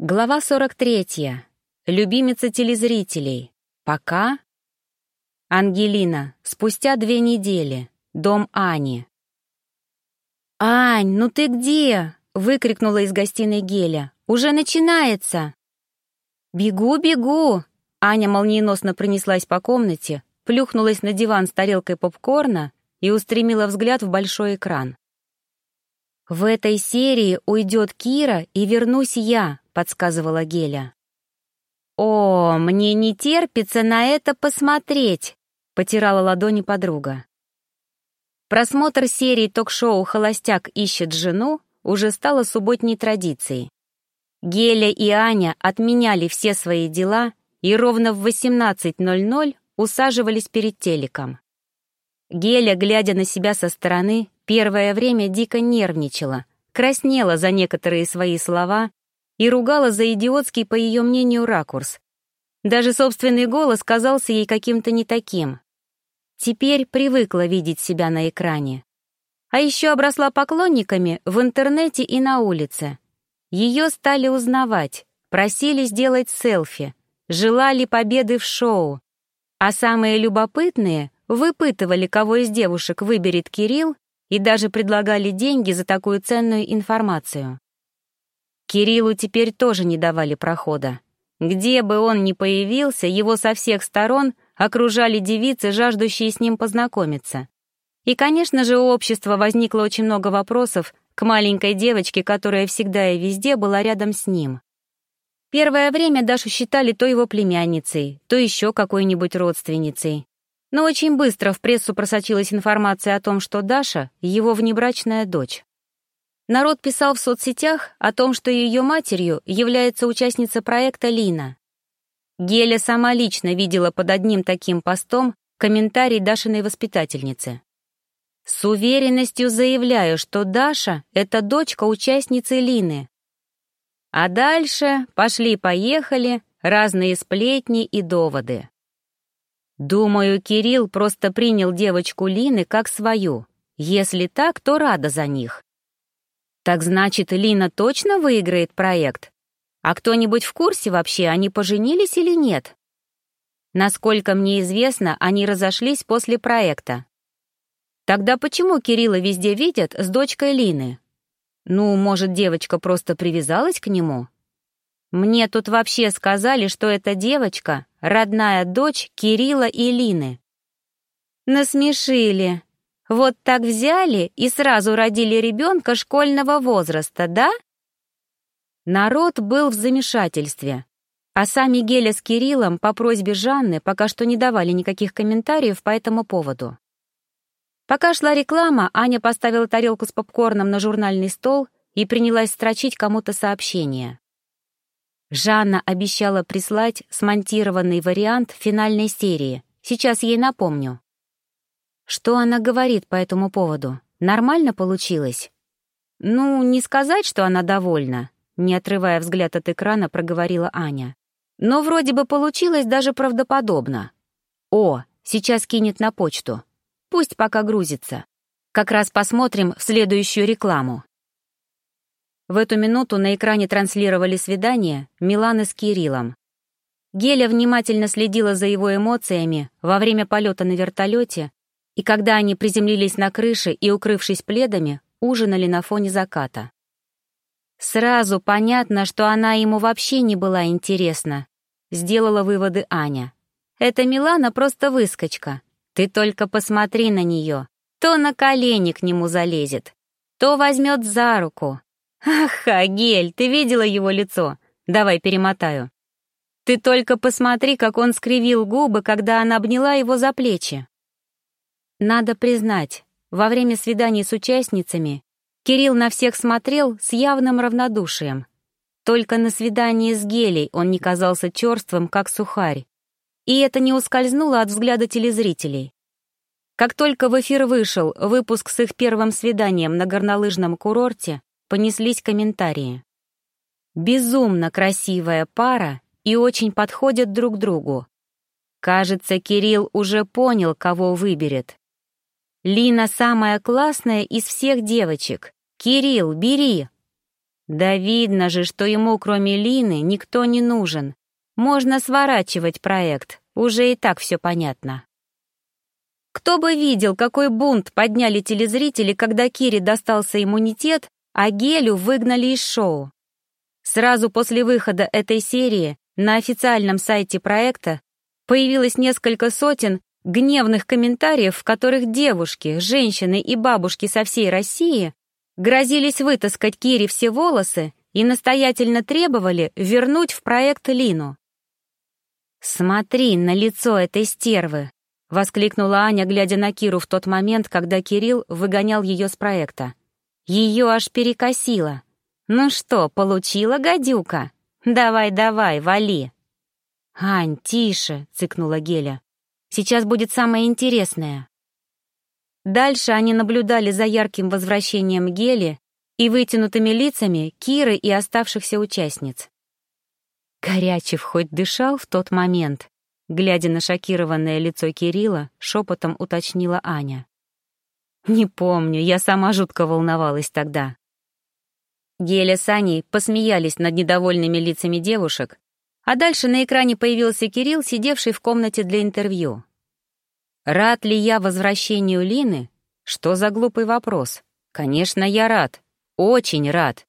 Глава 43. Любимица телезрителей. Пока. Ангелина. Спустя две недели. Дом Ани. «Ань, ну ты где?» — выкрикнула из гостиной Геля. «Уже начинается!» «Бегу, бегу!» Аня молниеносно пронеслась по комнате, плюхнулась на диван с тарелкой попкорна и устремила взгляд в большой экран. «В этой серии уйдет Кира и вернусь я», подсказывала Геля. «О, мне не терпится на это посмотреть!» — потирала ладони подруга. Просмотр серии ток-шоу «Холостяк ищет жену» уже стало субботней традицией. Геля и Аня отменяли все свои дела и ровно в 18.00 усаживались перед телеком. Геля, глядя на себя со стороны, первое время дико нервничала, краснела за некоторые свои слова и ругала за идиотский, по ее мнению, ракурс. Даже собственный голос казался ей каким-то не таким. Теперь привыкла видеть себя на экране. А еще обросла поклонниками в интернете и на улице. Ее стали узнавать, просили сделать селфи, желали победы в шоу. А самые любопытные выпытывали, кого из девушек выберет Кирилл, и даже предлагали деньги за такую ценную информацию. Кириллу теперь тоже не давали прохода. Где бы он ни появился, его со всех сторон окружали девицы, жаждущие с ним познакомиться. И, конечно же, у общества возникло очень много вопросов к маленькой девочке, которая всегда и везде была рядом с ним. Первое время Дашу считали то его племянницей, то еще какой-нибудь родственницей. Но очень быстро в прессу просочилась информация о том, что Даша — его внебрачная дочь. Народ писал в соцсетях о том, что ее матерью является участница проекта Лина. Геля сама лично видела под одним таким постом комментарий Дашиной воспитательницы. «С уверенностью заявляю, что Даша — это дочка участницы Лины». А дальше пошли-поехали разные сплетни и доводы. Думаю, Кирилл просто принял девочку Лины как свою. Если так, то рада за них. Так значит, Лина точно выиграет проект? А кто-нибудь в курсе вообще, они поженились или нет? Насколько мне известно, они разошлись после проекта. Тогда почему Кирилла везде видят с дочкой Лины? Ну, может, девочка просто привязалась к нему? Мне тут вообще сказали, что эта девочка — родная дочь Кирилла и Лины. Насмешили. Вот так взяли и сразу родили ребенка школьного возраста, да? Народ был в замешательстве, а сами Геля с Кириллом по просьбе Жанны пока что не давали никаких комментариев по этому поводу. Пока шла реклама, Аня поставила тарелку с попкорном на журнальный стол и принялась строчить кому-то сообщение. Жанна обещала прислать смонтированный вариант финальной серии. Сейчас ей напомню. Что она говорит по этому поводу? Нормально получилось? Ну, не сказать, что она довольна, не отрывая взгляд от экрана, проговорила Аня. Но вроде бы получилось даже правдоподобно. О, сейчас кинет на почту. Пусть пока грузится. Как раз посмотрим в следующую рекламу. В эту минуту на экране транслировали свидание Миланы с Кириллом. Геля внимательно следила за его эмоциями во время полета на вертолете и когда они приземлились на крыше и, укрывшись пледами, ужинали на фоне заката. Сразу понятно, что она ему вообще не была интересна, сделала выводы Аня. Эта Милана просто выскочка. Ты только посмотри на нее. То на колени к нему залезет, то возьмет за руку. Ах, Агель, ты видела его лицо? Давай перемотаю. Ты только посмотри, как он скривил губы, когда она обняла его за плечи. Надо признать, во время свиданий с участницами Кирилл на всех смотрел с явным равнодушием. Только на свидании с Гелей он не казался черствым, как сухарь. И это не ускользнуло от взгляда телезрителей. Как только в эфир вышел выпуск с их первым свиданием на горнолыжном курорте, понеслись комментарии. Безумно красивая пара и очень подходят друг другу. Кажется, Кирилл уже понял, кого выберет. Лина самая классная из всех девочек. Кирилл, бери!» Да видно же, что ему, кроме Лины, никто не нужен. Можно сворачивать проект, уже и так все понятно. Кто бы видел, какой бунт подняли телезрители, когда Кире достался иммунитет, а Гелю выгнали из шоу. Сразу после выхода этой серии на официальном сайте проекта появилось несколько сотен гневных комментариев, в которых девушки, женщины и бабушки со всей России грозились вытаскать Кире все волосы и настоятельно требовали вернуть в проект Лину. «Смотри на лицо этой стервы!» — воскликнула Аня, глядя на Киру в тот момент, когда Кирилл выгонял ее с проекта. Ее аж перекосило. «Ну что, получила гадюка? Давай-давай, вали!» «Ань, тише!» — цыкнула Геля. «Сейчас будет самое интересное». Дальше они наблюдали за ярким возвращением Гели и вытянутыми лицами Киры и оставшихся участниц. Горячев хоть дышал в тот момент, глядя на шокированное лицо Кирилла, шепотом уточнила Аня. «Не помню, я сама жутко волновалась тогда». Геля с Аней посмеялись над недовольными лицами девушек, а дальше на экране появился Кирилл, сидевший в комнате для интервью. Рад ли я возвращению Лины? Что за глупый вопрос? Конечно, я рад. Очень рад.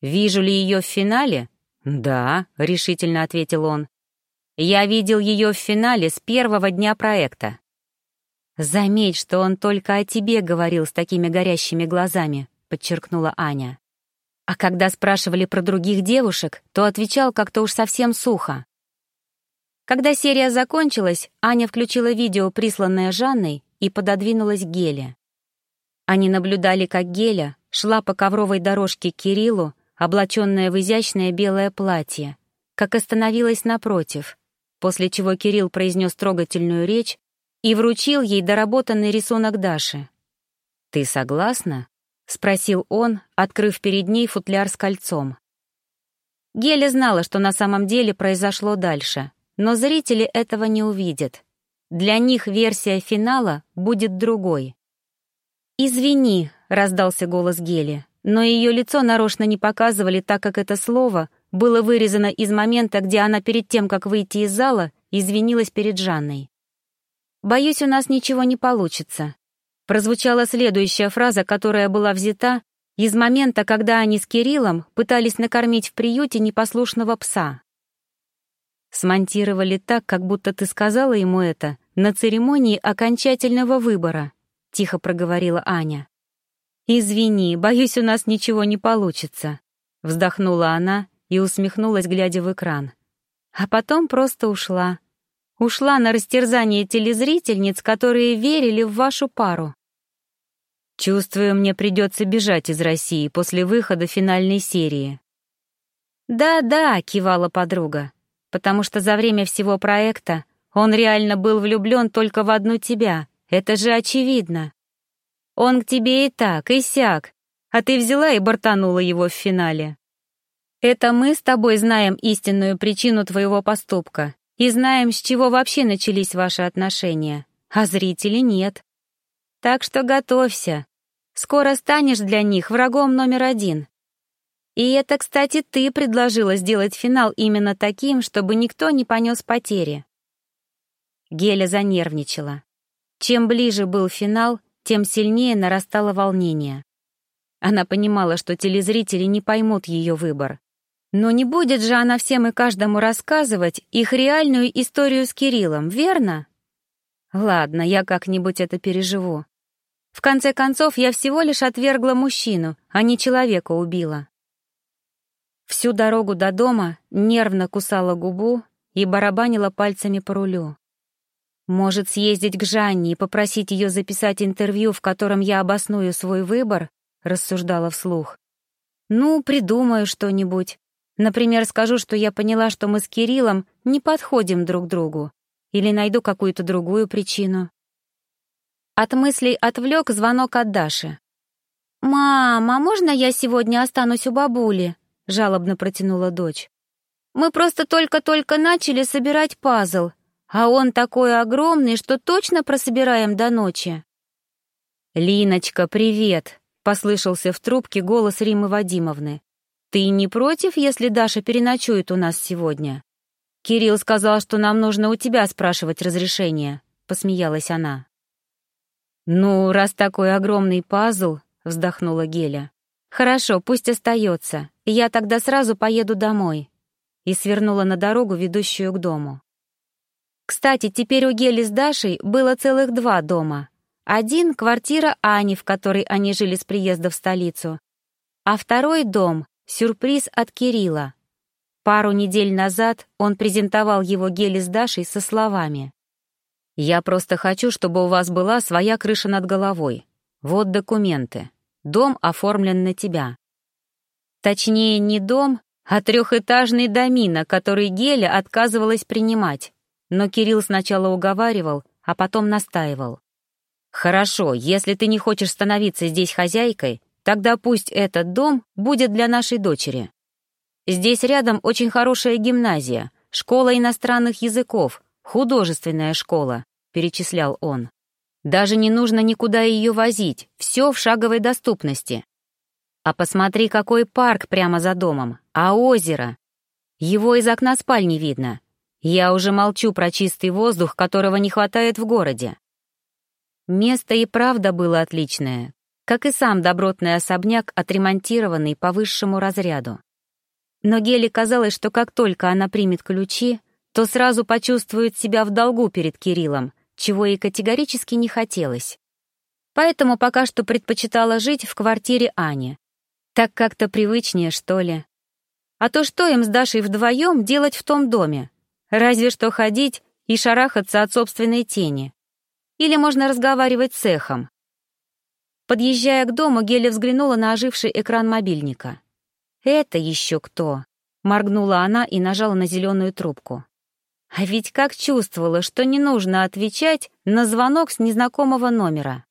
Вижу ли ее в финале? «Да», — решительно ответил он. «Я видел ее в финале с первого дня проекта». «Заметь, что он только о тебе говорил с такими горящими глазами», — подчеркнула Аня. А когда спрашивали про других девушек, то отвечал как-то уж совсем сухо. Когда серия закончилась, Аня включила видео, присланное Жанной, и пододвинулась к Геле. Они наблюдали, как Геля шла по ковровой дорожке к Кириллу, облаченная в изящное белое платье, как остановилась напротив, после чего Кирилл произнес трогательную речь и вручил ей доработанный рисунок Даши. «Ты согласна?» — спросил он, открыв перед ней футляр с кольцом. Геля знала, что на самом деле произошло дальше, но зрители этого не увидят. Для них версия финала будет другой. «Извини», — раздался голос Гели, но ее лицо нарочно не показывали, так как это слово было вырезано из момента, где она перед тем, как выйти из зала, извинилась перед Жанной. «Боюсь, у нас ничего не получится». Прозвучала следующая фраза, которая была взята из момента, когда они с Кириллом пытались накормить в приюте непослушного пса. «Смонтировали так, как будто ты сказала ему это на церемонии окончательного выбора», — тихо проговорила Аня. «Извини, боюсь, у нас ничего не получится», — вздохнула она и усмехнулась, глядя в экран. А потом просто ушла. Ушла на растерзание телезрительниц, которые верили в вашу пару. Чувствую, мне придется бежать из России после выхода финальной серии. «Да-да», — кивала подруга, «потому что за время всего проекта он реально был влюблен только в одну тебя. Это же очевидно. Он к тебе и так, и сяк, а ты взяла и бортанула его в финале. Это мы с тобой знаем истинную причину твоего поступка и знаем, с чего вообще начались ваши отношения, а зрители нет. Так что готовься. Скоро станешь для них врагом номер один. И это, кстати, ты предложила сделать финал именно таким, чтобы никто не понес потери. Геля занервничала. Чем ближе был финал, тем сильнее нарастало волнение. Она понимала, что телезрители не поймут ее выбор. Но не будет же она всем и каждому рассказывать их реальную историю с Кириллом, верно? Ладно, я как-нибудь это переживу. В конце концов, я всего лишь отвергла мужчину, а не человека убила. Всю дорогу до дома нервно кусала губу и барабанила пальцами по рулю. Может, съездить к Жанне и попросить ее записать интервью, в котором я обосную свой выбор? Рассуждала вслух. Ну, придумаю что-нибудь. Например, скажу, что я поняла, что мы с Кириллом не подходим друг другу. Или найду какую-то другую причину. От мыслей отвлек звонок от Даши. «Мама, можно я сегодня останусь у бабули?» — жалобно протянула дочь. «Мы просто только-только начали собирать пазл, а он такой огромный, что точно прособираем до ночи. «Линочка, привет!» — послышался в трубке голос Римы Вадимовны. «Ты не против, если Даша переночует у нас сегодня?» «Кирилл сказал, что нам нужно у тебя спрашивать разрешение», — посмеялась она. «Ну, раз такой огромный пазл», — вздохнула Геля. «Хорошо, пусть остается. Я тогда сразу поеду домой». И свернула на дорогу, ведущую к дому. Кстати, теперь у Гели с Дашей было целых два дома. Один — квартира Ани, в которой они жили с приезда в столицу. А второй дом Сюрприз от Кирилла. Пару недель назад он презентовал его Гели с Дашей со словами. «Я просто хочу, чтобы у вас была своя крыша над головой. Вот документы. Дом оформлен на тебя». Точнее, не дом, а трехэтажный домина, который Геля отказывалась принимать. Но Кирилл сначала уговаривал, а потом настаивал. «Хорошо, если ты не хочешь становиться здесь хозяйкой, Тогда пусть этот дом будет для нашей дочери. Здесь рядом очень хорошая гимназия, школа иностранных языков, художественная школа», — перечислял он. «Даже не нужно никуда ее возить, все в шаговой доступности. А посмотри, какой парк прямо за домом, а озеро. Его из окна спальни видно. Я уже молчу про чистый воздух, которого не хватает в городе. Место и правда было отличное, как и сам добротный особняк, отремонтированный по высшему разряду. Но Геле казалось, что как только она примет ключи, то сразу почувствует себя в долгу перед Кириллом, чего ей категорически не хотелось. Поэтому пока что предпочитала жить в квартире Ани. Так как-то привычнее, что ли. А то что им с Дашей вдвоем делать в том доме? Разве что ходить и шарахаться от собственной тени. Или можно разговаривать с эхом. Подъезжая к дому, Геля взглянула на оживший экран мобильника. «Это еще кто?» — моргнула она и нажала на зеленую трубку. А ведь как чувствовала, что не нужно отвечать на звонок с незнакомого номера.